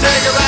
take it back.